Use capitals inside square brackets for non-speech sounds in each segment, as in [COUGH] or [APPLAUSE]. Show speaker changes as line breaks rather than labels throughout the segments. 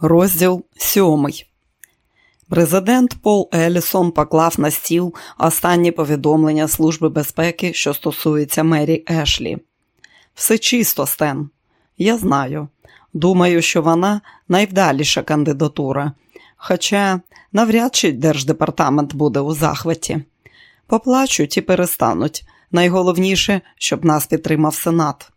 Розділ сьомий. Президент Пол Елісон поклав на стіл останні повідомлення Служби безпеки, що стосується Мері Ешлі. Все чисто, Стен. Я знаю. Думаю, що вона найвдаліша кандидатура. Хоча навряд чи держдепартамент буде у захваті. Поплачуть і перестануть. Найголовніше, щоб нас підтримав Сенат.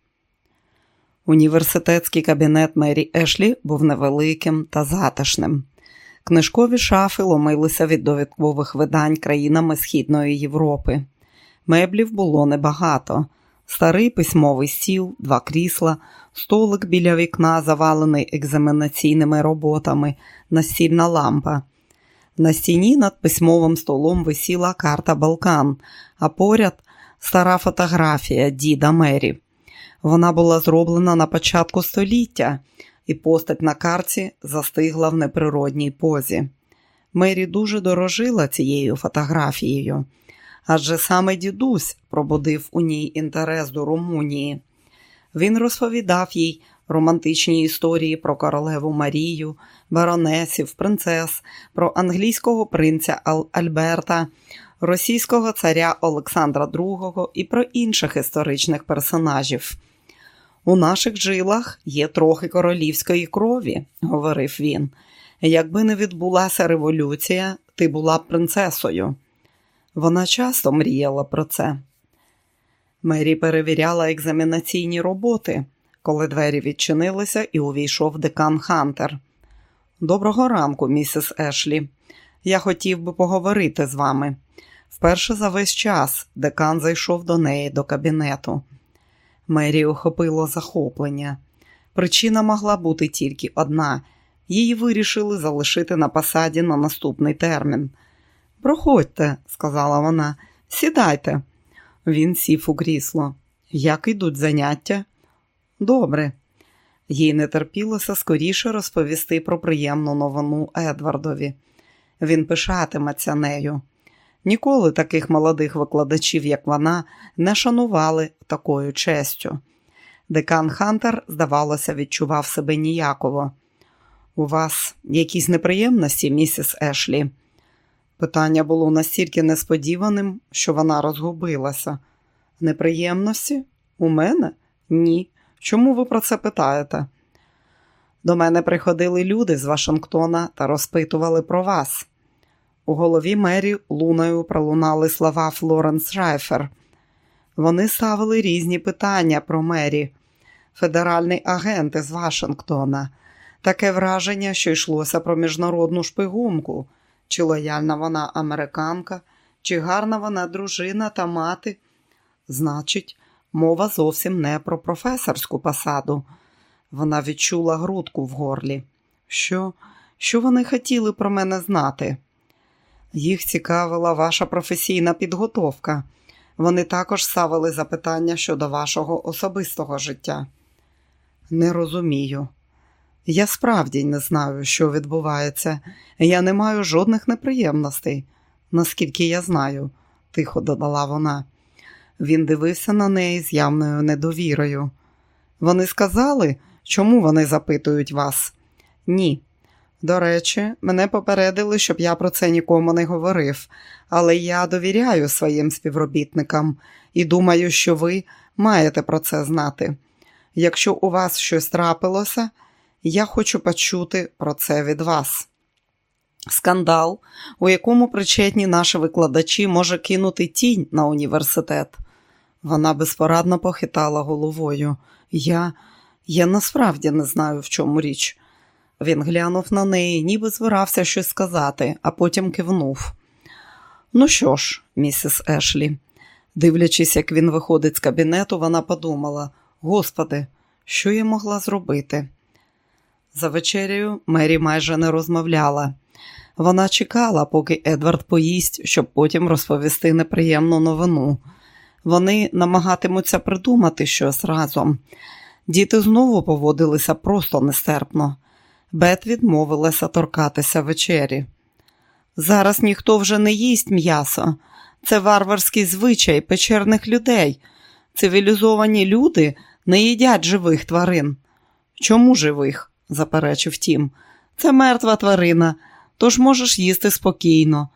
Університетський кабінет Мері Ешлі був невеликим та затишним. Книжкові шафи ломилися від довідкових видань країнами Східної Європи. Меблів було небагато. Старий письмовий стіл, два крісла, столик біля вікна, завалений екзаменаційними роботами, настільна лампа. На стіні над письмовим столом висіла карта Балкан, а поряд стара фотографія діда Мері. Вона була зроблена на початку століття, і постать на карті застигла в неприродній позі. Мері дуже дорожила цією фотографією, адже саме дідусь пробудив у ній інтерес до Румунії. Він розповідав їй романтичні історії про королеву Марію, баронесів, принцес, про англійського принця Альберта, російського царя Олександра II і про інших історичних персонажів. У наших жилах є трохи королівської крові, говорив він. Якби не відбулася революція, ти була б принцесою. Вона часто мріяла про це. Мері перевіряла екзаменаційні роботи, коли двері відчинилися і увійшов декан Хантер. Доброго ранку, місіс Ешлі. Я хотів би поговорити з вами. Вперше за весь час декан зайшов до неї до кабінету. Мері охопило захоплення. Причина могла бути тільки одна її вирішили залишити на посаді на наступний термін. Проходьте, сказала вона, сідайте. Він сів у крісло. Як йдуть заняття? Добре. Їй не терпілося скоріше розповісти про приємну новину Едвардові. Він пишатиметься нею. Ніколи таких молодих викладачів, як вона, не шанували такою честю. Декан Хантер, здавалося, відчував себе ніяково. У вас якісь неприємності, місіс Ешлі? Питання було настільки несподіваним, що вона розгубилася. Неприємності? У мене? Ні. Чому ви про це питаєте? До мене приходили люди з Вашингтона та розпитували про вас. У голові Мері луною пролунали слова Флоренс Шайфер. Вони ставили різні питання про Мері, федеральний агент із Вашингтона. Таке враження, що йшлося про міжнародну шпигунку, чи лояльна вона американка, чи гарна вона дружина та мати. Значить, мова зовсім не про професорську посаду. Вона відчула грудку в горлі. Що, Що вони хотіли про мене знати? Їх цікавила ваша професійна підготовка. Вони також ставили запитання щодо вашого особистого життя. Не розумію. Я справді не знаю, що відбувається. Я не маю жодних неприємностей, наскільки я знаю, тихо додала вона. Він дивився на неї з явною недовірою. Вони сказали, чому вони запитують вас? Ні. До речі, мене попередили, щоб я про це нікому не говорив, але я довіряю своїм співробітникам і думаю, що ви маєте про це знати. Якщо у вас щось трапилося, я хочу почути про це від вас. Скандал, у якому причетні наші викладачі, може кинути тінь на університет. Вона безпорадно похитала головою. Я, Я насправді не знаю, в чому річ. Він глянув на неї, ніби збирався щось сказати, а потім кивнув. Ну що ж, місіс Ешлі, дивлячись, як він виходить з кабінету, вона подумала: Господи, що я могла зробити? За вечерею Мері майже не розмовляла. Вона чекала, поки Едвард поїсть, щоб потім розповісти неприємну новину. Вони намагатимуться придумати щось разом. Діти знову поводилися просто нестерпно. Бет відмовилася торкатися вечері. Зараз ніхто вже не їсть м'ясо. Це варварський звичай печерних людей. Цивілізовані люди не їдять живих тварин. Чому живих? заперечив Тім. Це мертва тварина, тож можеш їсти спокійно.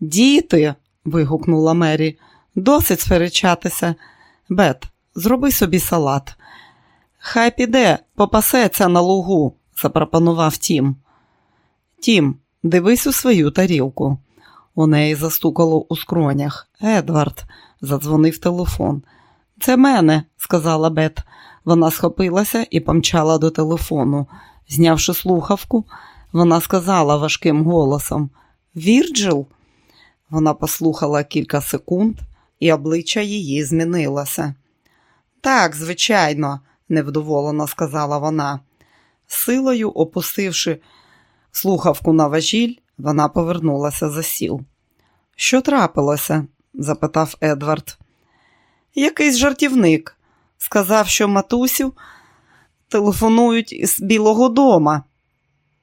Діти, вигукнула Мері, досить сперечатися. Бет, зроби собі салат. Хай піде, попасеться на лугу, запропонував Тім. Тім, дивись у свою тарілку. У неї застукало у скронях. Едвард, задзвонив телефон. Це мене, сказала Бет. Вона схопилася і помчала до телефону. Знявши слухавку, вона сказала важким голосом Вірджил. Вона послухала кілька секунд, і обличчя її змінилося. Так, звичайно, невдоволено сказала вона. Силою опустивши слухавку на важіль, вона повернулася за сіл. Що трапилося? запитав Едвард. Якийсь жартівник. Сказав, що матусю телефонують з Білого дома.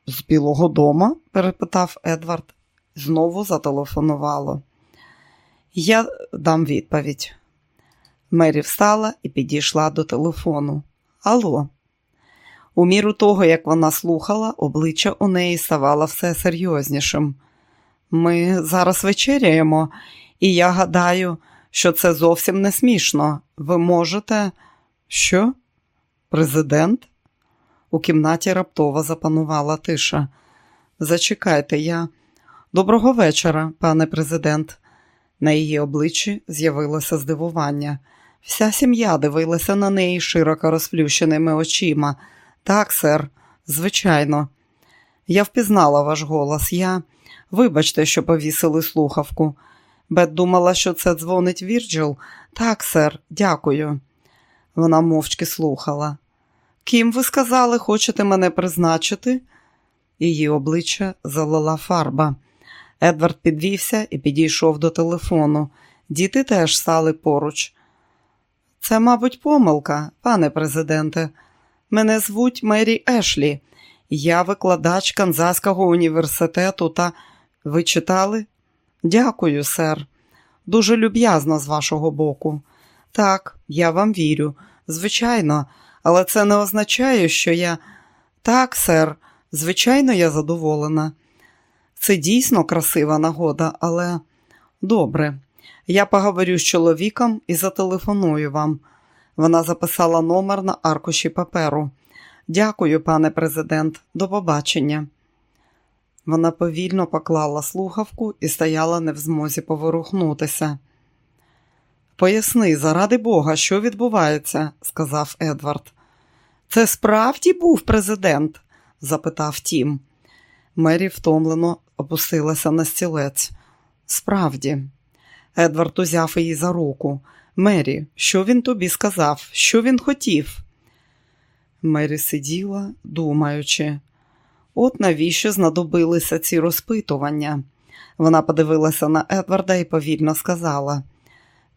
З Білого дома? перепитав Едвард. Знову зателефонувало. Я дам відповідь. Мері встала і підійшла до телефону. Алло. У міру того, як вона слухала, обличчя у неї ставало все серйознішим. Ми зараз вечеряємо, і я гадаю, що це зовсім не смішно. Ви можете. Що? Президент? У кімнаті раптово запанувала тиша. Зачекайте я. Доброго вечора, пане президент. На її обличчі з'явилося здивування. Вся сім'я дивилася на неї широко розплющеними очима. Так, сер, звичайно. Я впізнала ваш голос. Я. Вибачте, що повісили слухавку. Бет думала, що це дзвонить Вірджил. Так, сер, дякую. Вона мовчки слухала. Ким ви сказали, хочете мене призначити? Її обличчя залила фарба. Едвард підвівся і підійшов до телефону. Діти теж стали поруч. Це, мабуть, помилка, пане президенте. Мене звуть Мері Ешлі. Я викладач Канзаського університету та ви читали? Дякую, сер. Дуже люб'язно з вашого боку. Так, я вам вірю. Звичайно, але це не означає, що я. Так, сер, звичайно, я задоволена. Це дійсно красива нагода, але добре. Я поговорю з чоловіком і зателефоную вам. Вона записала номер на аркуші паперу. Дякую, пане президент, до побачення. Вона повільно поклала слухавку і стояла не в змозі поворухнутися. Поясни, заради Бога, що відбувається, сказав Едвард. Це справді був президент? запитав Тім. Мері втомлено опустилася на стілець. Справді, Едвард узяв її за руку. Мері, що він тобі сказав? Що він хотів? Мері сиділа, думаючи. От навіщо знадобилися ці розпитування? Вона подивилася на Едварда і повільно сказала.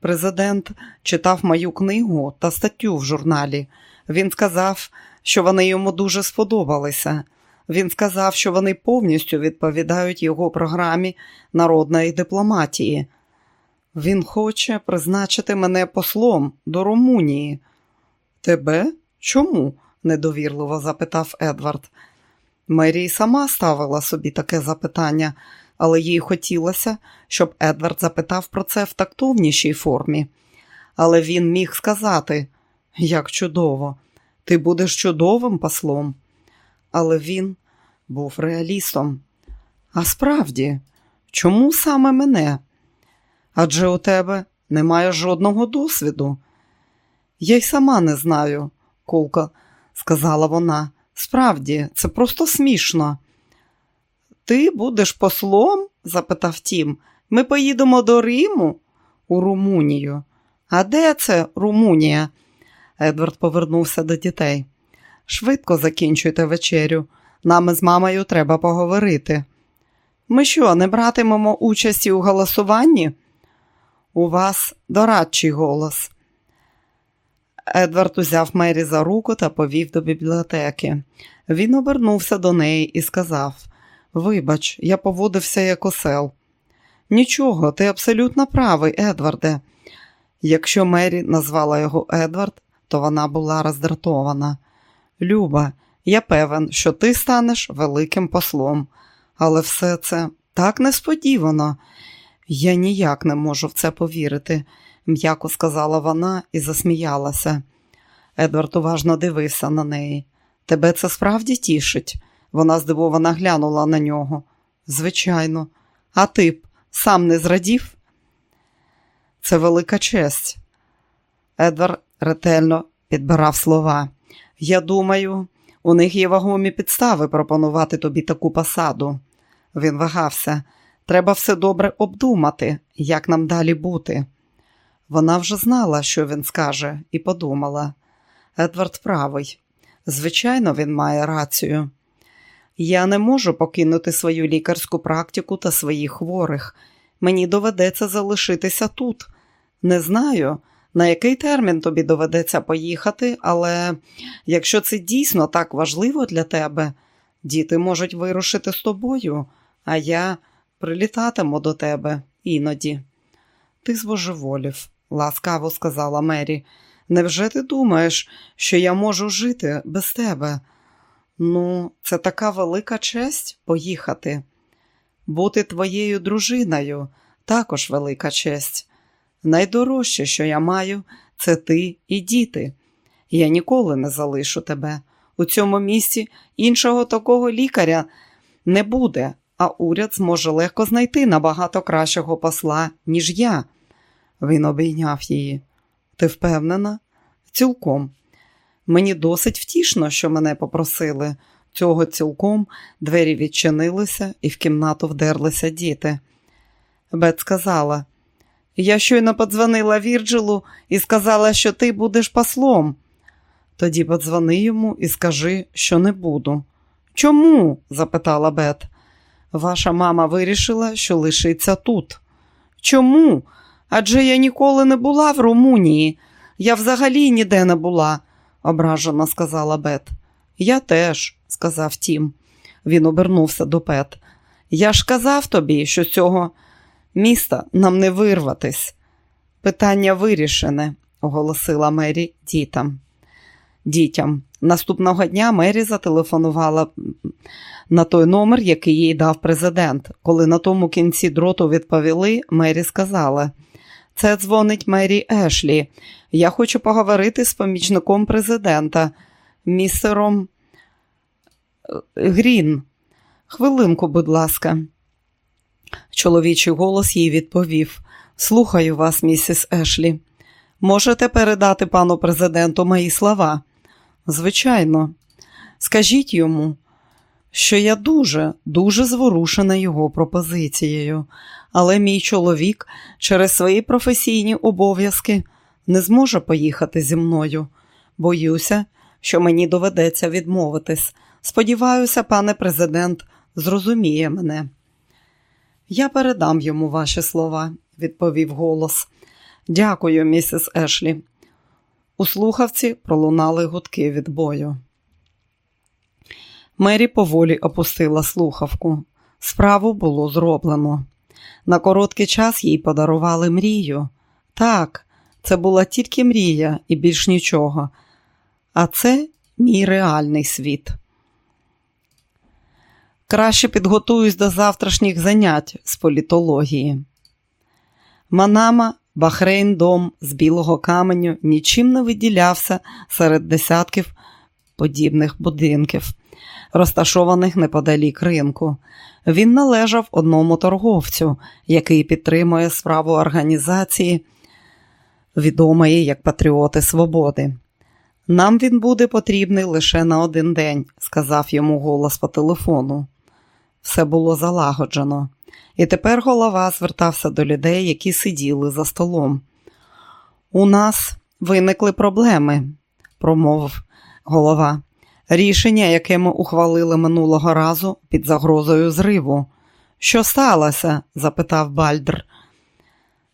Президент читав мою книгу та статтю в журналі. Він сказав, що вони йому дуже сподобалися. Він сказав, що вони повністю відповідають його програмі народної дипломатії. Він хоче призначити мене послом до Румунії. Тебе? Чому? недовірливо запитав Едвард. Мері сама ставила собі таке запитання, але їй хотілося, щоб Едвард запитав про це в тактовнішій формі. Але він міг сказати, як чудово, ти будеш чудовим послом. Але він був реалістом. А справді, чому саме мене? Адже у тебе немає жодного досвіду. Я й сама не знаю, кулка, сказала вона. Справді, це просто смішно. Ти будеш послом? запитав Тім. Ми поїдемо до Риму у Румунію. А де це Румунія? Едвард повернувся до дітей. Швидко закінчуйте вечерю. Нам із мамою треба поговорити. Ми що, не братимемо участі у голосуванні? У вас дорадчий голос. Едвард узяв Мері за руку та повів до бібліотеки. Він обернувся до неї і сказав: Вибач, я поводився як осел. Нічого, ти абсолютно правий, Едварде. Якщо Мері назвала його Едвард, то вона була роздратована. Люба, Я певен, що ти станеш великим послом. Але все це так несподівано. Я ніяк не можу в це повірити, м'яко сказала вона і засміялася. Едвард уважно дивився на неї. Тебе це справді тішить? Вона здивовано глянула на нього. Звичайно, а ти б сам не зрадів? Це велика честь. Едвард ретельно підбирав слова. Я думаю, у них є вагомі підстави пропонувати тобі таку посаду. Він вагався. Треба все добре обдумати, як нам далі бути. Вона вже знала, що він скаже, і подумала. Едвард правий. Звичайно, він має рацію. Я не можу покинути свою лікарську практику та своїх хворих. Мені доведеться залишитися тут. Не знаю, на який термін тобі доведеться поїхати, але якщо це дійсно так важливо для тебе, діти можуть вирушити з тобою, а я прилітатиму до тебе іноді. Ти збожеволів, ласкаво сказала Мері. Невже ти думаєш, що я можу жити без тебе? Ну, це така велика честь поїхати. Бути твоєю дружиною також велика честь. Найдорожче, що я маю, це ти і діти. Я ніколи не залишу тебе. У цьому місці іншого такого лікаря не буде, а уряд зможе легко знайти набагато кращого посла, ніж я. Він обійняв її. Ти впевнена? Цілком. Мені досить втішно, що мене попросили. Цього цілком двері відчинилися і в кімнату вдерлися діти. Бет сказала: Я щойно подзвонила Вірджилу і сказала, що ти будеш послом. Тоді подзвони йому і скажи, що не буду. Чому? запитала Бет. Ваша мама вирішила, що лишиться тут. Чому? Адже я ніколи не була в Румунії. Я взагалі ніде не була, ображено сказала Бет. Я теж, сказав Тім. Він обернувся до Пет. Я ж казав тобі, що цього міста нам не вирватись. Питання вирішене, оголосила Мері дітям. Дітям. Наступного дня Мері зателефонувала на той номер, який їй дав президент. Коли на тому кінці дроту відповіли, Мері сказала: Це дзвонить Мері Ешлі. Я хочу поговорити з помічником президента, містером е, Грін. Хвилинку, будь ласка. Чоловічий голос їй відповів: Слухаю вас, місіс Ешлі. Можете передати пану президенту мої слова? Звичайно, скажіть йому, що я дуже, дуже зворушена його пропозицією, але мій чоловік через свої професійні обов'язки не зможе поїхати зі мною. Боюся, що мені доведеться відмовитись. Сподіваюся, пане президент зрозуміє мене. Я передам йому ваші слова, відповів голос. Дякую, місіс Ешлі. У слухавці пролунали гудки від бою. Мері поволі опустила слухавку. Справу було зроблено. На короткий час їй подарували мрію. Так, це була тільки мрія і більш нічого. А це мій реальний світ. Краще підготуюсь до завтрашніх занять з політології. Манама, Бахрейн дом з білого каменю нічим не виділявся серед десятків подібних будинків, розташованих неподалік ринку. Він належав одному торговцю, який підтримує справу організації, відомої як Патріоти Свободи. Нам він буде потрібний лише на один день, сказав йому голос по телефону. Все було залагоджено, і тепер голова звертався до людей, які сиділи за столом. У нас виникли проблеми, промовив голова. Рішення, яке ми ухвалили минулого разу під загрозою зриву. Що сталося? запитав Бальдр.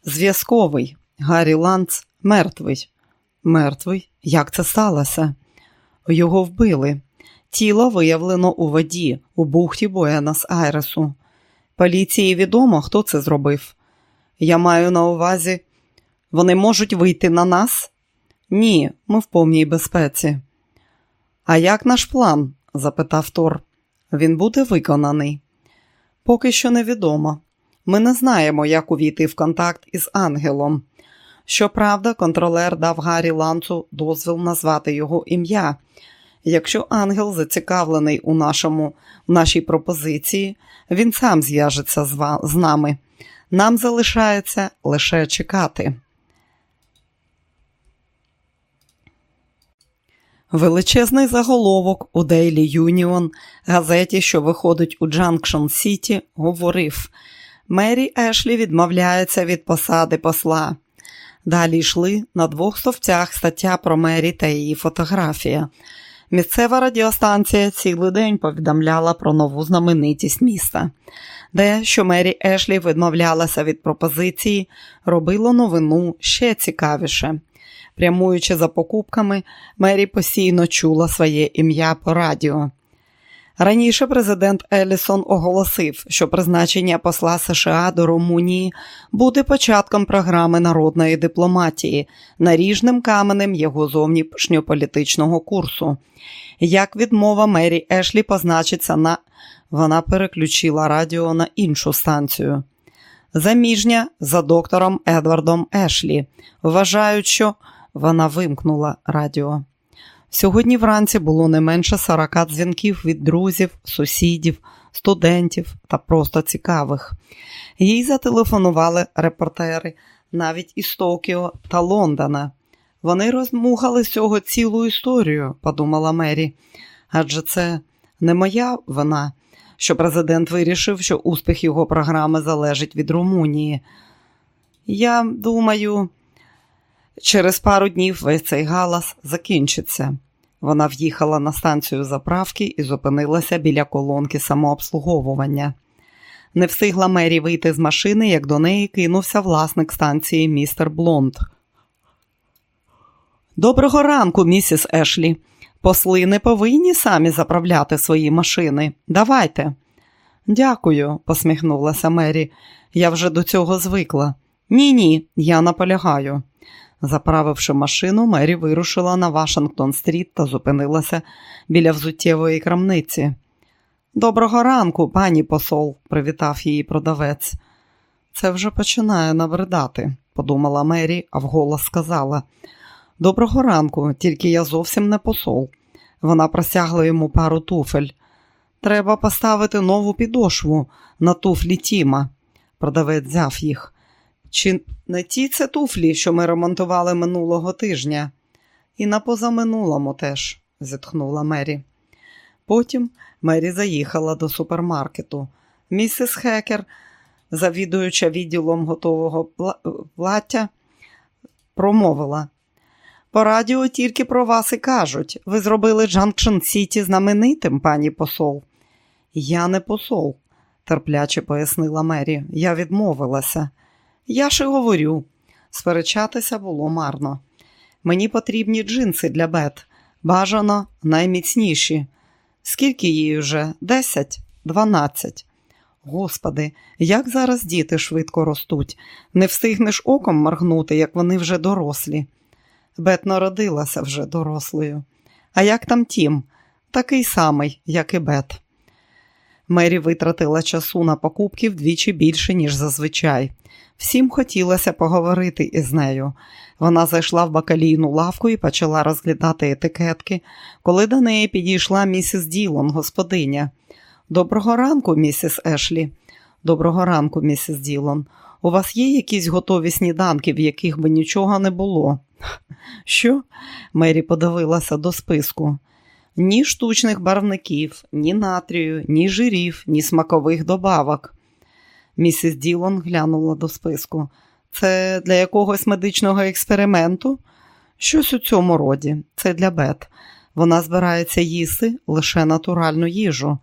Зв'язковий. Гаррі Ланц мертвий. Мертвий? Як це сталося? Його вбили. Тіло виявлено у воді у бухті Буенос Айресу. Поліції відомо, хто це зробив. Я маю на увазі, вони можуть вийти на нас? Ні, ми в повній безпеці. А як наш план? запитав Тор. Він буде виконаний? Поки що невідомо. Ми не знаємо, як увійти в контакт із ангелом. Щоправда, контролер дав Гаррі Ланцу дозвіл назвати його ім'я. Якщо ангел зацікавлений у нашому, в нашій пропозиції, він сам зв'яжеться з, нами. Нам залишається лише чекати. Величезний заголовок у Daily Union, газеті, що виходить у Джанкшн Сіті, говорив Мері Ешлі відмовляється від посади посла. Далі йшли на двох совцях стаття про Мері та її фотографія. Місцева радіостанція цілий день повідомляла про нову знаменитість міста, де, що Мері Ешлі відмовлялася від пропозиції, робило новину ще цікавіше. Прямуючи за покупками, Мері постійно чула своє ім'я по радіо. Раніше президент Елісон оголосив, що призначення посла США до Румунії буде початком програми народної дипломатії, наріжним каменем його зовнішньополітичного курсу. Як відмова Мері Ешлі позначиться на вона переключила радіо на іншу станцію. Заміжня за доктором Едвардом Ешлі, вважають, що вона вимкнула радіо. Сьогодні вранці було не менше 40 дзвінків від друзів, сусідів, студентів та просто цікавих. Їй зателефонували репортери навіть із Токіо та Лондона. Вони розмухали з цього цілу історію, подумала Мері. Адже це не моя вина, що президент вирішив, що успіх його програми залежить від Румунії. Я думаю, через пару днів весь цей галас закінчиться. Вона в'їхала на станцію заправки і зупинилася біля колонки самообслуговування. Не встигла Мері вийти з машини, як до неї кинувся власник станції містер Блонд. Доброго ранку, місіс Ешлі. Посли не повинні самі заправляти свої машини. Давайте. Дякую, посміхнулася Мері. Я вже до цього звикла. Ні, ні, я наполягаю. Заправивши машину, Мері вирушила на Вашингтон-стріт та зупинилася біля взуттєвої крамниці. Доброго ранку, пані посол, привітав її продавець. Це вже починає набридати, подумала Мері, а вголос сказала. Доброго ранку, тільки я зовсім не посол. Вона просягла йому пару туфель. Треба поставити нову підошву на туфлі Тіма. Продавець взяв їх. Чи не ті це туфлі, що ми ремонтували минулого тижня? І на позаминулому теж, зітхнула Мері. Потім Мері заїхала до супермаркету. Місіс Хекер, завідуюча відділом готового плаття, промовила. По радіо тільки про вас і кажуть. Ви зробили Джанкшн Сіті знаменитим, пані посол. Я не посол, терпляче пояснила Мері. Я відмовилася. Я ж і говорю, сперечатися було марно. Мені потрібні джинси для бет, бажано найміцніші. Скільки їй вже? Десять, дванадцять. Господи, як зараз діти швидко ростуть, не встигнеш оком моргнути, як вони вже дорослі. Бет народилася вже дорослою. А як там тім? Такий самий, як і Бет. Мері витратила часу на покупки вдвічі більше, ніж зазвичай. Всім хотілося поговорити із нею. Вона зайшла в бакалійну лавку і почала розглядати етикетки, коли до неї підійшла місіс Ділон, господиня. Доброго ранку, місіс Ешлі. Доброго ранку, місіс Ділон. У вас є якісь готові сніданки, в яких би нічого не було? [LAUGHS] Що? Мері подивилася до списку. Ні штучних барвників, ні натрію, ні жирів, ні смакових добавок. Місіс Ділон глянула до списку. Це для якогось медичного експерименту? Щось у цьому роді, це для Бет. Вона збирається їсти лише натуральну їжу.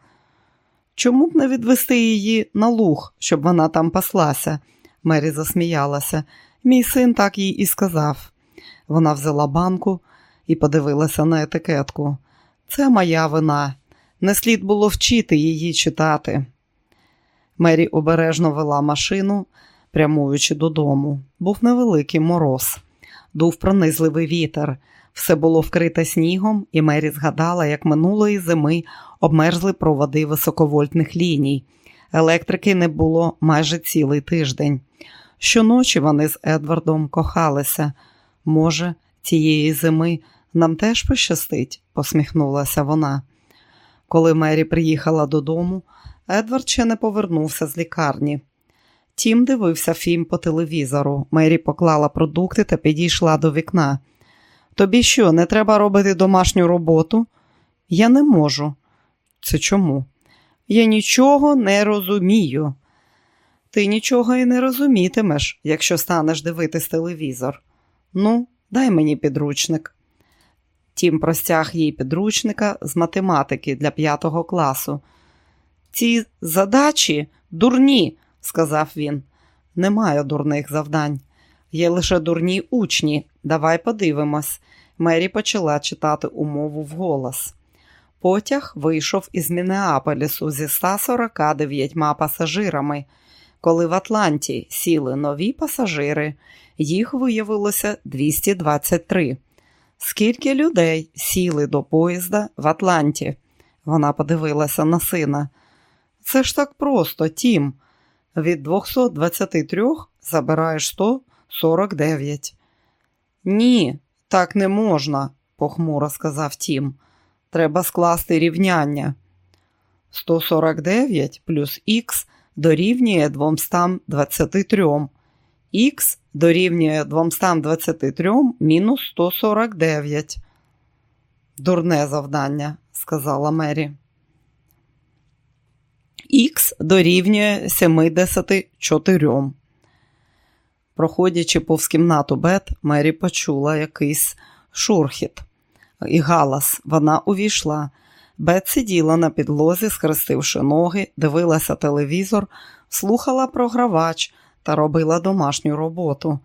Чому б не відвести її на луг, щоб вона там паслася? Мері засміялася. Мій син так їй і сказав. Вона взяла банку і подивилася на етикетку. Це моя вина. Не слід було вчити її читати. Мері обережно вела машину, прямуючи додому. Був невеликий мороз, дув пронизливий вітер. Все було вкрите снігом, і Мері згадала, як минулої зими обмерзли проводи високовольтних ліній. Електрики не було майже цілий тиждень. Щоночі вони з Едвардом кохалися. Може, цієї зими нам теж пощастить, посміхнулася вона. Коли Мері приїхала додому, Едвард ще не повернувся з лікарні. Тім дивився фільм по телевізору. Мері поклала продукти та підійшла до вікна. Тобі що, не треба робити домашню роботу? Я не можу. Це чому? Я нічого не розумію. Ти нічого і не розумітимеш, якщо станеш дивитись телевізор. Ну, дай мені підручник. Тім простяг їй підручника з математики для п'ятого класу. Ці задачі дурні, сказав він. Немає дурних завдань. Є лише дурні учні. Давай подивимось. Мері почала читати умову вголос. Потяг вийшов із Мінеаполісу зі 149 пасажирами. Коли в Атланті сіли нові пасажири, їх виявилося 223. Скільки людей сіли до поїзда в Атланті? Вона подивилася на сина. Це ж так просто, Тім. Від 223 забираєш 149. Ні, так не можна, похмуро сказав Тім. Треба скласти рівняння. 149 плюс х дорівнює 223. Х дорівнює 223 мінус 149. Дурне завдання, сказала Мері. Х дорівнює 74. Проходячи повз кімнату Бет, Мері почула якийсь шурхіт і галас. Вона увійшла. Бет сиділа на підлозі, схрестивши ноги, дивилася телевізор, слухала програвач та робила домашню роботу.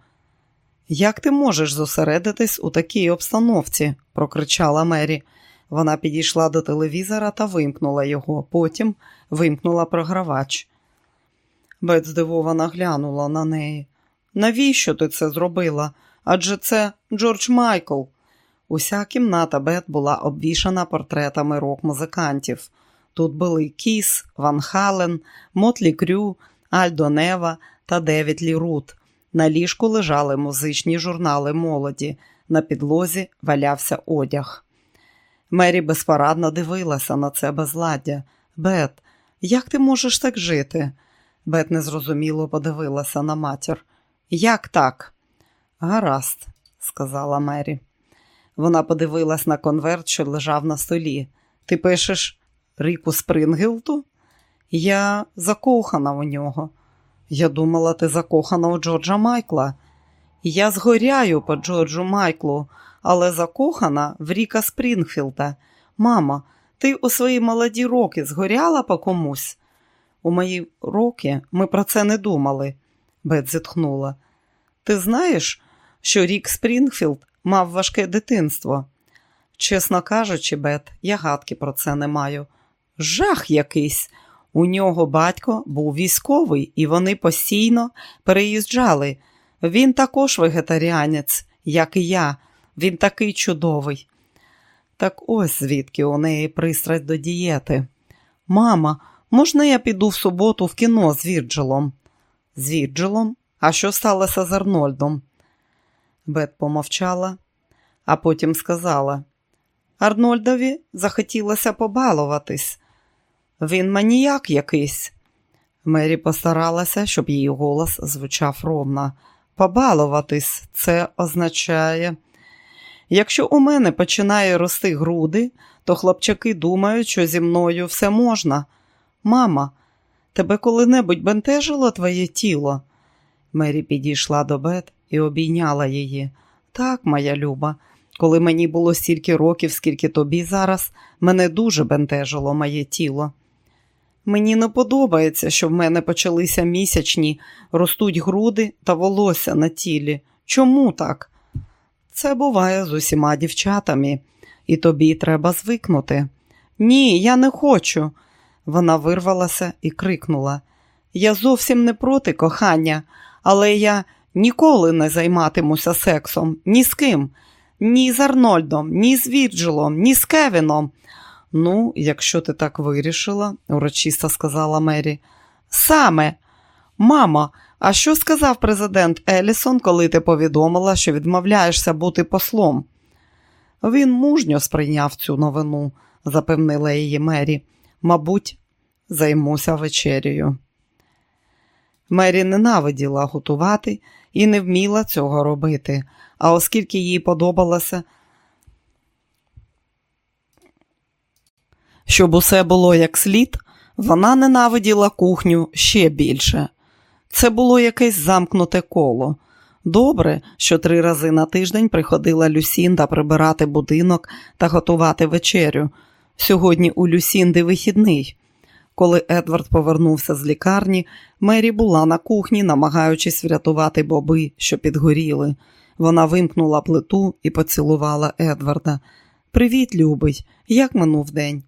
Як ти можеш зосередитись у такій обстановці? прокричала Мері. Вона підійшла до телевізора та вимкнула його, потім вимкнула програвач. Бет здивовано глянула на неї. Навіщо ти це зробила? Адже це Джордж Майкл. Уся кімната Бет була обвішана портретами рок-музикантів. Тут були Кіс, Ван Хален, Мотлі Крю, Альдо Нева та Девід Лі Рут. На ліжку лежали музичні журнали молоді, на підлозі валявся одяг. Мері безпорадно дивилася на це безладдя. Бет, як ти можеш так жити? Бет незрозуміло подивилася на матір. Як так? Гаразд, сказала Мері. Вона подивилась на конверт, що лежав на столі. Ти пишеш Ріку Спрингілту? Я закохана у нього. Я думала, ти закохана у Джорджа Майкла. Я згоряю по Джорджу Майклу, але закохана в Ріка Спрінгфілда. Мама, ти у свої молоді роки згоряла по комусь? У мої роки ми про це не думали, Бет зітхнула. Ти знаєш, що Рік Спрінгфілд мав важке дитинство? Чесно кажучи, Бет, я гадки про це не маю. Жах якийсь. У нього батько був військовий, і вони постійно переїжджали. Він також вегетаріанець, як і я. Він такий чудовий. Так ось звідки у неї пристрасть до дієти. Мама, можна я піду в суботу в кіно з Вірджилом? З Вірджилом? А що сталося з Арнольдом? Бет помовчала, а потім сказала: Арнольдові захотілося побалуватись. Він маніяк якийсь. Мері постаралася, щоб її голос звучав ровно. Побалуватись це означає. Якщо у мене починає рости груди, то хлопчаки думають, що зі мною все можна. Мама, тебе коли-небудь бентежило твоє тіло? Мері підійшла до Бет і обійняла її. Так, моя люба, коли мені було стільки років, скільки тобі зараз, мене дуже бентежило моє тіло. Мені не подобається, що в мене почалися місячні, ростуть груди та волосся на тілі. Чому так? Це буває з усіма дівчатами, і тобі треба звикнути. Ні, я не хочу. Вона вирвалася і крикнула. Я зовсім не проти кохання, але я ніколи не займатимуся сексом, ні з ким. ні з Арнольдом, ні з Вірджилом, ні з Кевіном. Ну, якщо ти так вирішила, урочисто сказала Мері. Саме, мамо, а що сказав президент Елісон, коли ти повідомила, що відмовляєшся бути послом? Він мужньо сприйняв цю новину, запевнила її Мері. Мабуть, займуся вечерею. Мері ненавиділа готувати і не вміла цього робити, а оскільки їй подобалося, щоб усе було як слід, вона ненавиділа кухню ще більше. Це було якесь замкнуте коло. Добре, що три рази на тиждень приходила Люсінда прибирати будинок та готувати вечерю. Сьогодні у Люсінди вихідний. Коли Едвард повернувся з лікарні, Мері була на кухні, намагаючись врятувати боби, що підгоріли. Вона вимкнула плиту і поцілувала Едварда. Привіт, любий, як минув день?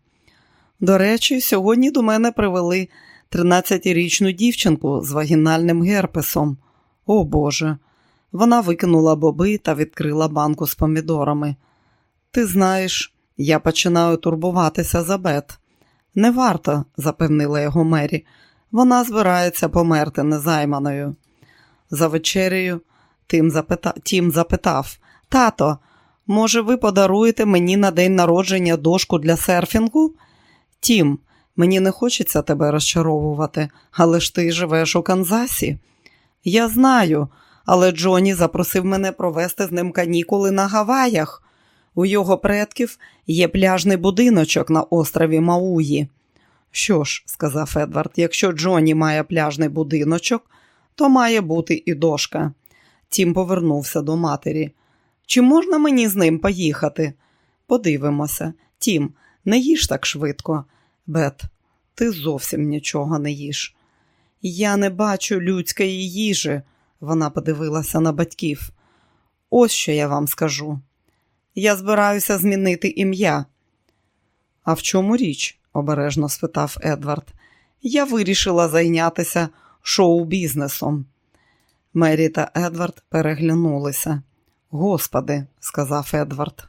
До речі, сьогодні до мене привели 13-річну дівчинку з вагінальним герпесом. О Боже. Вона викинула боби та відкрила банку з помідорами. Ти знаєш, я починаю турбуватися за Бет. Не варто, запевнила його Мері. Вона збирається померти незайманою. За вечерею Тим, запита... Тім запитав Тато, може, ви подаруєте мені на день народження дошку для серфінгу? Тім, мені не хочеться тебе розчаровувати, але ж ти живеш у Канзасі. Я знаю, але Джоні запросив мене провести з ним канікули на Гаваях. У його предків є пляжний будиночок на острові Мауї. Що ж, сказав Едвард, якщо Джоні має пляжний будиночок, то має бути і дошка. Тім повернувся до матері. Чи можна мені з ним поїхати? Подивимося. Тім, не їж так швидко. Бет, ти зовсім нічого не їш. Я не бачу людської їжі, вона подивилася на батьків. Ось що я вам скажу. Я збираюся змінити ім'я. А в чому річ? обережно спитав Едвард. Я вирішила зайнятися шоу-бізнесом. Мері та Едвард переглянулися. Господи, сказав Едвард.